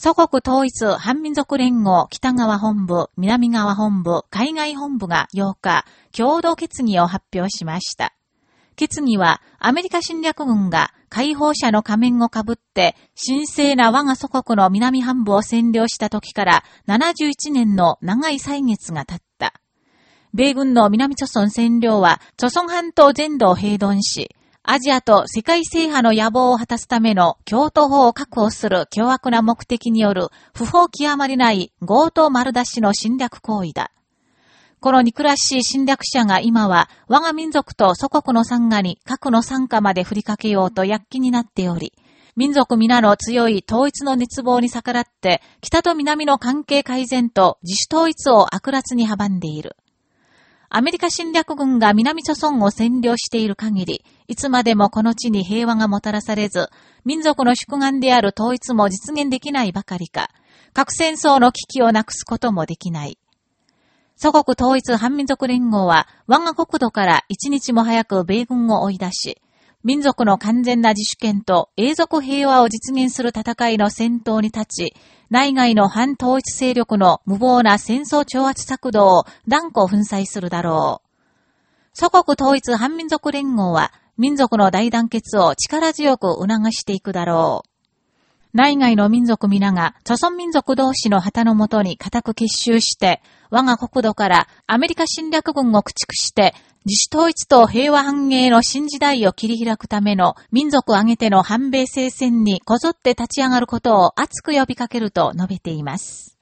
祖国統一反民族連合北側本部、南側本部、海外本部が8日、共同決議を発表しました。決議は、アメリカ侵略軍が解放者の仮面をかぶって、神聖な我が祖国の南半部を占領した時から71年の長い歳月が経った。米軍の南朝鮮占領は、朝鮮半島全土を平凡し、アジアと世界制覇の野望を果たすための京都法を確保する凶悪な目的による不法極まりない強盗丸出しの侵略行為だ。この憎らしい侵略者が今は我が民族と祖国の参加に核の参加まで振りかけようと躍起になっており、民族皆の強い統一の熱望に逆らって、北と南の関係改善と自主統一を悪辣に阻んでいる。アメリカ侵略軍が南諸村を占領している限り、いつまでもこの地に平和がもたらされず、民族の祝願である統一も実現できないばかりか、核戦争の危機をなくすこともできない。祖国統一反民族連合は、我が国土から一日も早く米軍を追い出し、民族の完全な自主権と永続平和を実現する戦いの先頭に立ち、内外の反統一勢力の無謀な戦争挑発策動を断固粉砕するだろう。祖国統一反民族連合は、民族の大団結を力強く促していくだろう。内外の民族皆が、著存民族同士の旗のもとに固く結集して、我が国土からアメリカ侵略軍を駆逐して、自主統一と平和繁栄の新時代を切り開くための民族挙げての反米聖戦にこぞって立ち上がることを熱く呼びかけると述べています。